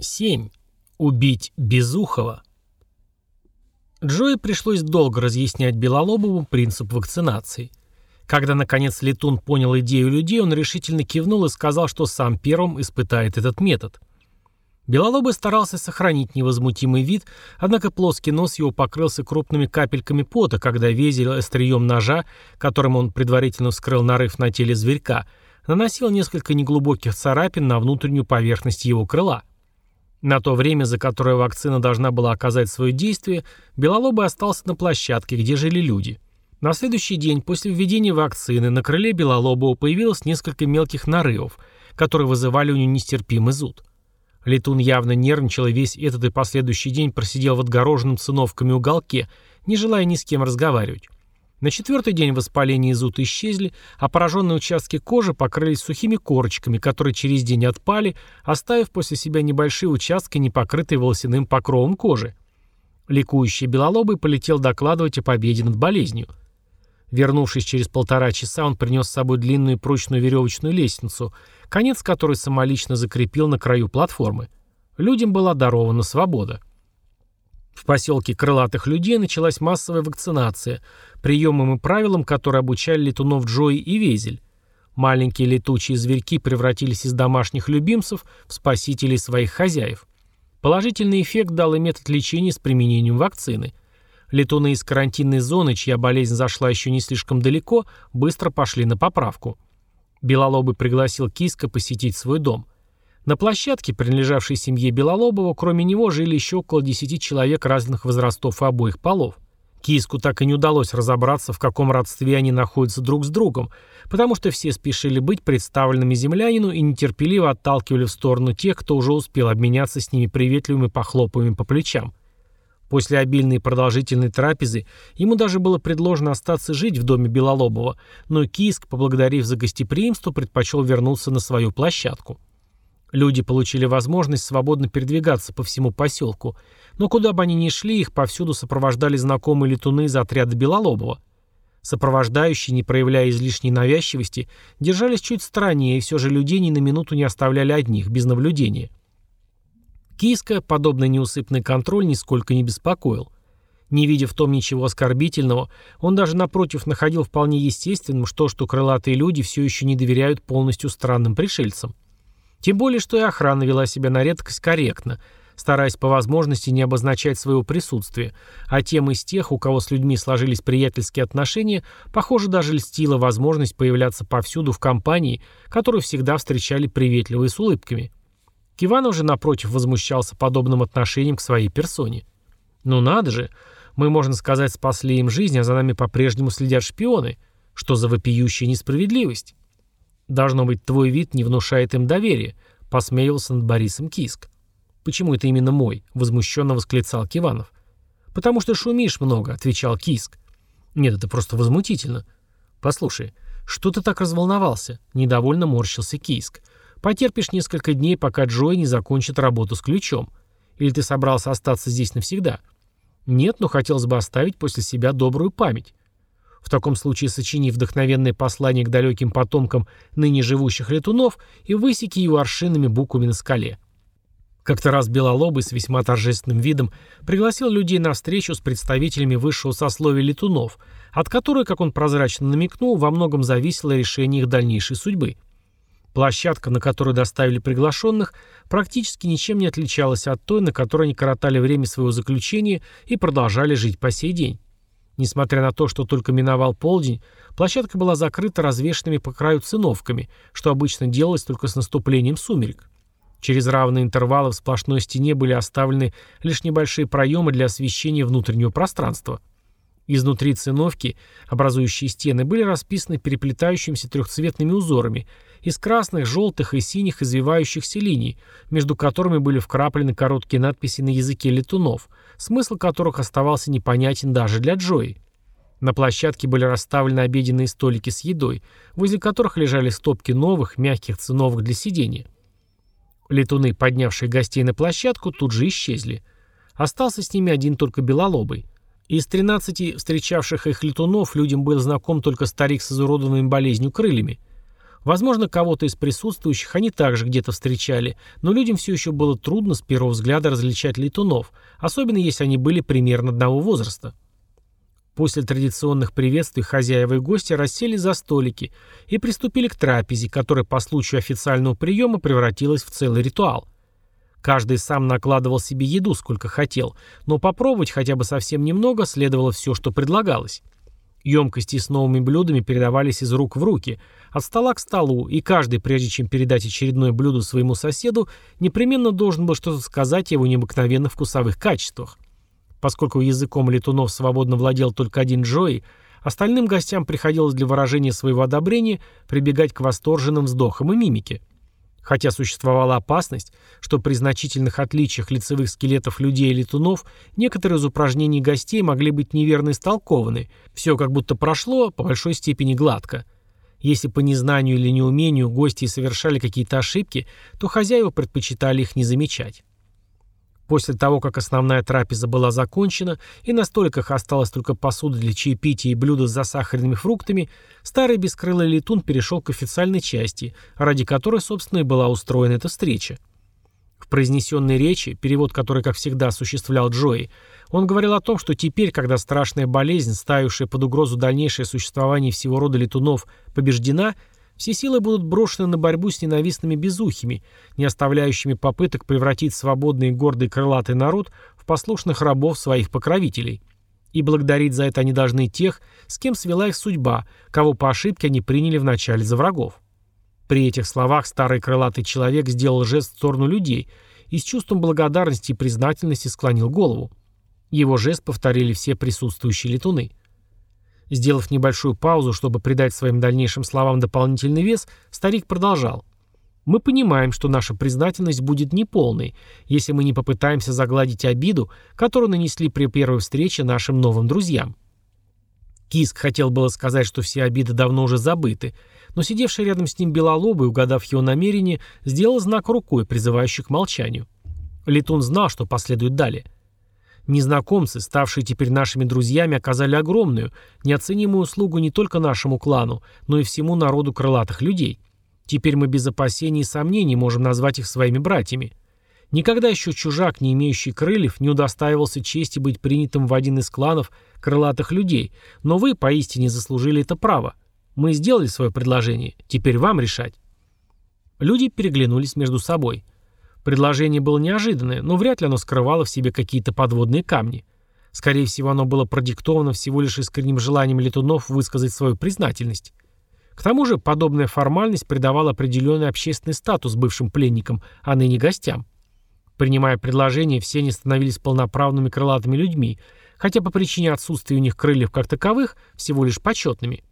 7. Убить Безухова. Джои пришлось долго разъяснять Белолобову принцип вакцинации. Когда, наконец, Летун понял идею людей, он решительно кивнул и сказал, что сам первым испытает этот метод. Белолобый старался сохранить невозмутимый вид, однако плоский нос его покрылся крупными капельками пота, когда Везель острием ножа, которым он предварительно вскрыл нарыв на теле зверька, наносил несколько неглубоких царапин на внутреннюю поверхность его крыла. На то время, за которое вакцина должна была оказать свое действие, Белолобый остался на площадке, где жили люди. На следующий день после введения вакцины на крыле Белолобова появилось несколько мелких нарывов, которые вызывали у него нестерпимый зуд. Летун явно нервничал и весь этот и последующий день просидел в отгороженном циновками уголке, не желая ни с кем разговаривать. На четвертый день воспаление и зуд исчезли, а пораженные участки кожи покрылись сухими корочками, которые через день отпали, оставив после себя небольшие участки, не покрытые волосяным покровом кожи. Ликующий белолобый полетел докладывать о победе над болезнью. Вернувшись через полтора часа, он принес с собой длинную прочную веревочную лестницу, конец которой самолично закрепил на краю платформы. Людям была дарована свобода. В поселке крылатых людей началась массовая вакцинация, приемам и правилам, которые обучали летунов Джои и Везель. Маленькие летучие зверьки превратились из домашних любимцев в спасителей своих хозяев. Положительный эффект дал и метод лечения с применением вакцины. Летуны из карантинной зоны, чья болезнь зашла еще не слишком далеко, быстро пошли на поправку. Белолобый пригласил Киска посетить свой дом – на площадке, принадлежавшей семье Белолобова, кроме него жили еще около 10 человек разных возрастов и обоих полов. Киску так и не удалось разобраться, в каком родстве они находятся друг с другом, потому что все спешили быть представленными землянину и нетерпеливо отталкивали в сторону тех, кто уже успел обменяться с ними приветливыми похлопывами по плечам. После обильной и продолжительной трапезы ему даже было предложено остаться жить в доме Белолобова, но Киск, поблагодарив за гостеприимство, предпочел вернуться на свою площадку. Люди получили возможность свободно передвигаться по всему поселку, но куда бы они ни шли, их повсюду сопровождали знакомые летуны из отряда Белолобова. Сопровождающие, не проявляя излишней навязчивости, держались чуть страннее, и все же людей ни на минуту не оставляли одних, без наблюдения. Киска, подобный неусыпный контроль, нисколько не беспокоил. Не видя в том ничего оскорбительного, он даже напротив находил вполне естественным, что, что крылатые люди все еще не доверяют полностью странным пришельцам. Тем более, что и охрана вела себя на редкость корректно, стараясь по возможности не обозначать своего присутствия, а тем из тех, у кого с людьми сложились приятельские отношения, похоже, даже льстила возможность появляться повсюду в компании, которую всегда встречали приветливо и с улыбками. Киванов же, напротив, возмущался подобным отношением к своей персоне. «Ну надо же! Мы, можно сказать, спасли им жизнь, а за нами по-прежнему следят шпионы. Что за вопиющая несправедливость?» «Должно быть, твой вид не внушает им доверия», — посмеялся над Борисом Киск. «Почему это именно мой?» — возмущенно восклицал Киванов. «Потому что шумишь много», — отвечал Киск. «Нет, это просто возмутительно». «Послушай, что ты так разволновался?» — недовольно морщился Киск. «Потерпишь несколько дней, пока Джой не закончит работу с ключом. Или ты собрался остаться здесь навсегда?» «Нет, но хотелось бы оставить после себя добрую память». В таком случае сочини вдохновенное послание к далеким потомкам ныне живущих летунов и высеки его аршинными буквами на скале. Как-то раз Белолобый с весьма торжественным видом пригласил людей на встречу с представителями высшего сословия летунов, от которой, как он прозрачно намекнул, во многом зависело решение их дальнейшей судьбы. Площадка, на которую доставили приглашенных, практически ничем не отличалась от той, на которой они коротали время своего заключения и продолжали жить по сей день. Несмотря на то, что только миновал полдень, площадка была закрыта развешенными по краю циновками, что обычно делалось только с наступлением сумерек. Через равные интервалы в сплошной стене были оставлены лишь небольшие проемы для освещения внутреннего пространства. Изнутри циновки, образующие стены, были расписаны переплетающимися трехцветными узорами из красных, желтых и синих извивающихся линий, между которыми были вкраплены короткие надписи на языке летунов, смысл которых оставался непонятен даже для Джои. На площадке были расставлены обеденные столики с едой, возле которых лежали стопки новых, мягких циновок для сидения. Летуны, поднявшие гостей на площадку, тут же исчезли. Остался с ними один только белолобый. Из 13 встречавших их летунов людям был знаком только старик с изуродованными болезнью крыльями. Возможно, кого-то из присутствующих они также где-то встречали, но людям все еще было трудно с первого взгляда различать летунов, особенно если они были примерно одного возраста. После традиционных приветствий хозяева и гости рассели за столики и приступили к трапезе, которая по случаю официального приема превратилась в целый ритуал. Каждый сам накладывал себе еду, сколько хотел, но попробовать хотя бы совсем немного следовало все, что предлагалось. Емкости с новыми блюдами передавались из рук в руки, от стола к столу, и каждый, прежде чем передать очередное блюдо своему соседу, непременно должен был что-то сказать о его необыкновенных вкусовых качествах. Поскольку языком летунов свободно владел только один Джои, остальным гостям приходилось для выражения своего одобрения прибегать к восторженным вздохам и мимике. Хотя существовала опасность, что при значительных отличиях лицевых скелетов людей и летунов некоторые из упражнений гостей могли быть неверно истолкованы, все как будто прошло по большой степени гладко. Если по незнанию или неумению гости совершали какие-то ошибки, то хозяева предпочитали их не замечать. После того, как основная трапеза была закончена и на столиках осталась только посуда для чаепития и блюда с засахаренными фруктами, старый бескрылый летун перешел к официальной части, ради которой, собственно, и была устроена эта встреча. В произнесенной речи, перевод которой, как всегда, осуществлял Джои, он говорил о том, что теперь, когда страшная болезнь, ставившая под угрозу дальнейшее существование всего рода летунов, побеждена – все силы будут брошены на борьбу с ненавистными безухими, не оставляющими попыток превратить свободный и гордый крылатый народ в послушных рабов своих покровителей. И благодарить за это они должны тех, с кем свела их судьба, кого по ошибке они приняли вначале за врагов. При этих словах старый крылатый человек сделал жест в сторону людей и с чувством благодарности и признательности склонил голову. Его жест повторили все присутствующие летуны. Сделав небольшую паузу, чтобы придать своим дальнейшим словам дополнительный вес, старик продолжал. «Мы понимаем, что наша признательность будет неполной, если мы не попытаемся загладить обиду, которую нанесли при первой встрече нашим новым друзьям». Киск хотел было сказать, что все обиды давно уже забыты, но сидевший рядом с ним Белолобый, угадав его намерение, сделал знак рукой, призывающий к молчанию. Летун знал, что последует далее – Незнакомцы, ставшие теперь нашими друзьями, оказали огромную, неоценимую услугу не только нашему клану, но и всему народу крылатых людей. Теперь мы без опасений и сомнений можем назвать их своими братьями. Никогда еще чужак, не имеющий крыльев, не удостаивался чести быть принятым в один из кланов крылатых людей, но вы поистине заслужили это право. Мы сделали свое предложение, теперь вам решать. Люди переглянулись между собой. Предложение было неожиданное, но вряд ли оно скрывало в себе какие-то подводные камни. Скорее всего, оно было продиктовано всего лишь искренним желанием летунов высказать свою признательность. К тому же, подобная формальность придавала определенный общественный статус бывшим пленникам, а ныне гостям. Принимая предложение, все они становились полноправными крылатыми людьми, хотя по причине отсутствия у них крыльев как таковых, всего лишь почетными.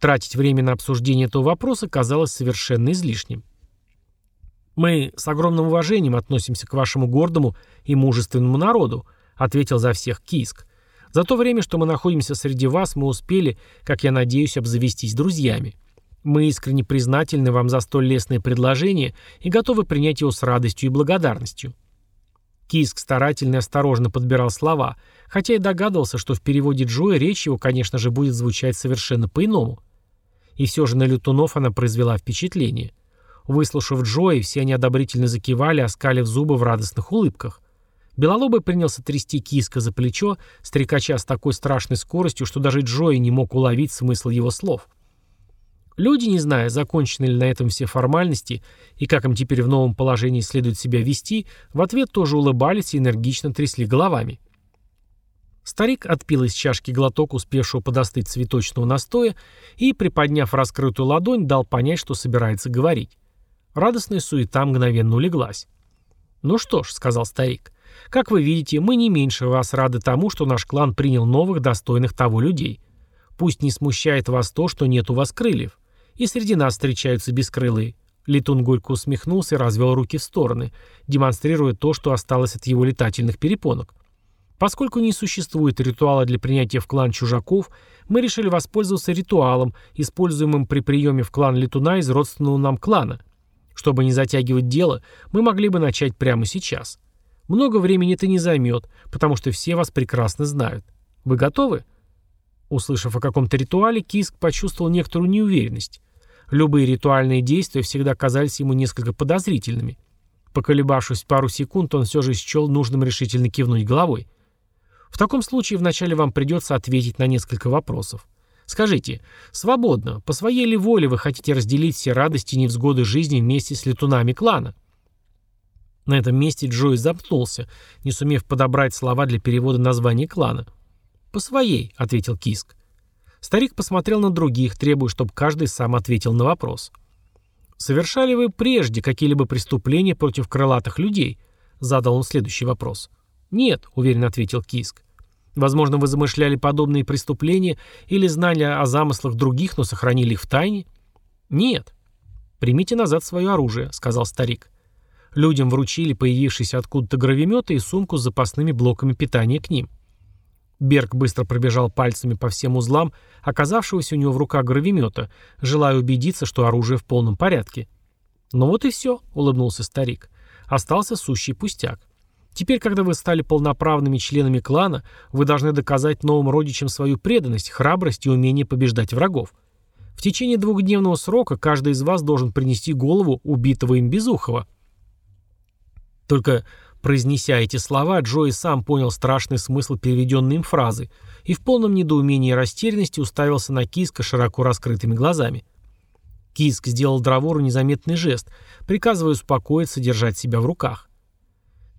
Тратить время на обсуждение этого вопроса казалось совершенно излишним. «Мы с огромным уважением относимся к вашему гордому и мужественному народу», ответил за всех Киск. «За то время, что мы находимся среди вас, мы успели, как я надеюсь, обзавестись друзьями. Мы искренне признательны вам за столь лестное предложение и готовы принять его с радостью и благодарностью». Киск старательно и осторожно подбирал слова, хотя и догадывался, что в переводе Джоя речь его, конечно же, будет звучать совершенно по-иному. И все же на лютунов она произвела впечатление – Выслушав Джои, все они одобрительно закивали, оскалив зубы в радостных улыбках. Белолобый принялся трясти киска за плечо, стрекача с такой страшной скоростью, что даже Джои не мог уловить смысл его слов. Люди, не зная, закончены ли на этом все формальности и как им теперь в новом положении следует себя вести, в ответ тоже улыбались и энергично трясли головами. Старик отпил из чашки глоток успевшего подостыть цветочного настоя и, приподняв раскрытую ладонь, дал понять, что собирается говорить. Радостная суета мгновенно улеглась. «Ну что ж», — сказал старик, — «как вы видите, мы не меньше вас рады тому, что наш клан принял новых, достойных того людей. Пусть не смущает вас то, что нет у вас крыльев. И среди нас встречаются бескрылые». Летун горько усмехнулся и развел руки в стороны, демонстрируя то, что осталось от его летательных перепонок. Поскольку не существует ритуала для принятия в клан чужаков, мы решили воспользоваться ритуалом, используемым при приеме в клан летуна из родственного нам клана – чтобы не затягивать дело, мы могли бы начать прямо сейчас. Много времени это не займет, потому что все вас прекрасно знают. Вы готовы?» Услышав о каком-то ритуале, Киск почувствовал некоторую неуверенность. Любые ритуальные действия всегда казались ему несколько подозрительными. Поколебавшись пару секунд, он все же счел нужным решительно кивнуть головой. В таком случае вначале вам придется ответить на несколько вопросов. Скажите, свободно, по своей ли воле вы хотите разделить все радости и невзгоды жизни вместе с летунами клана? На этом месте Джой запнулся, не сумев подобрать слова для перевода названия клана. «По своей», — ответил Киск. Старик посмотрел на других, требуя, чтобы каждый сам ответил на вопрос. «Совершали вы прежде какие-либо преступления против крылатых людей?» — задал он следующий вопрос. «Нет», — уверенно ответил Киск. «Возможно, вы замышляли подобные преступления или знали о замыслах других, но сохранили их в тайне?» «Нет». «Примите назад свое оружие», — сказал старик. Людям вручили появившиеся откуда-то гравиметы и сумку с запасными блоками питания к ним. Берг быстро пробежал пальцами по всем узлам, оказавшегося у него в руках гравимета, желая убедиться, что оружие в полном порядке. «Ну вот и все», — улыбнулся старик. «Остался сущий пустяк. Теперь, когда вы стали полноправными членами клана, вы должны доказать новым родичам свою преданность, храбрость и умение побеждать врагов. В течение двухдневного срока каждый из вас должен принести голову убитого им Безухова. Только произнеся эти слова, Джои сам понял страшный смысл переведенной им фразы и в полном недоумении и растерянности уставился на Киска широко раскрытыми глазами. Киск сделал Дровору незаметный жест, приказывая успокоиться, держать себя в руках.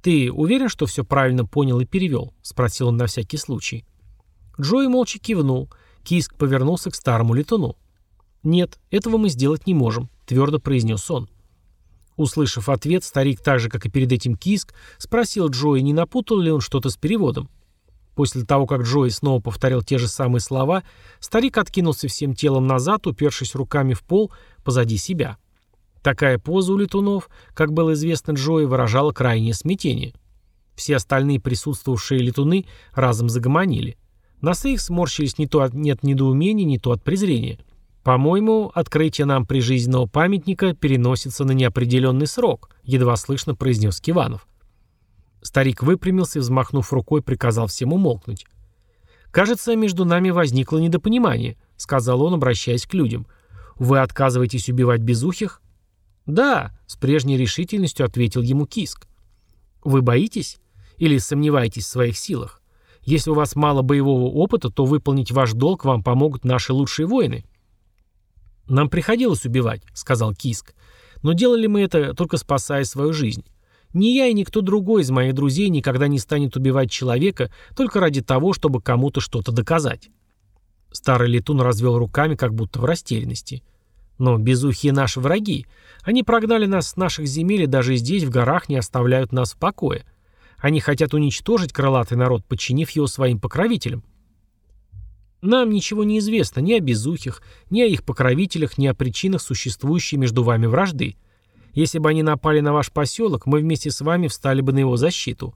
«Ты уверен, что все правильно понял и перевел?» — спросил он на всякий случай. Джои молча кивнул. Киск повернулся к старому летуну. «Нет, этого мы сделать не можем», — твердо произнес он. Услышав ответ, старик, так же, как и перед этим Киск, спросил Джои, не напутал ли он что-то с переводом. После того, как Джои снова повторил те же самые слова, старик откинулся всем телом назад, упершись руками в пол позади себя. Такая поза у летунов, как было известно Джои, выражала крайнее смятение. Все остальные присутствовавшие летуны разом загомонили. Носы их сморщились не то от, не от недоумения, не то от презрения. «По-моему, открытие нам прижизненного памятника переносится на неопределенный срок», едва слышно произнес Киванов. Старик выпрямился и, взмахнув рукой, приказал всем умолкнуть. «Кажется, между нами возникло недопонимание», — сказал он, обращаясь к людям. «Вы отказываетесь убивать безухих?» «Да», — с прежней решительностью ответил ему Киск. «Вы боитесь? Или сомневаетесь в своих силах? Если у вас мало боевого опыта, то выполнить ваш долг вам помогут наши лучшие воины». «Нам приходилось убивать», — сказал Киск. «Но делали мы это, только спасая свою жизнь. Ни я и никто другой из моих друзей никогда не станет убивать человека только ради того, чтобы кому-то что-то доказать». Старый летун развел руками, как будто в растерянности. «Но безухие наши враги. Они прогнали нас с наших земель и даже здесь, в горах, не оставляют нас в покое. Они хотят уничтожить крылатый народ, подчинив его своим покровителям». Нам ничего не известно ни о безухих, ни о их покровителях, ни о причинах существующей между вами вражды. Если бы они напали на ваш поселок, мы вместе с вами встали бы на его защиту.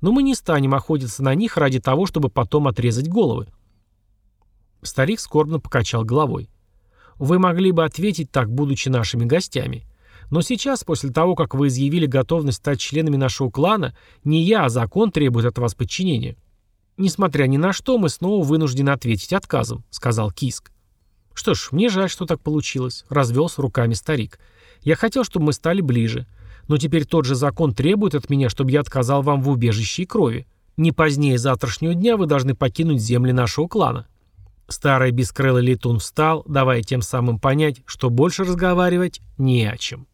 Но мы не станем охотиться на них ради того, чтобы потом отрезать головы. Старик скорбно покачал головой. Вы могли бы ответить так, будучи нашими гостями. Но сейчас, после того, как вы изъявили готовность стать членами нашего клана, не я, а закон требует от вас подчинения. «Несмотря ни на что, мы снова вынуждены ответить отказом», — сказал Киск. «Что ж, мне жаль, что так получилось», — развелся руками старик. «Я хотел, чтобы мы стали ближе. Но теперь тот же закон требует от меня, чтобы я отказал вам в убежище и крови. Не позднее завтрашнего дня вы должны покинуть земли нашего клана». Старый бескрылый летун встал, давая тем самым понять, что больше разговаривать не о чем.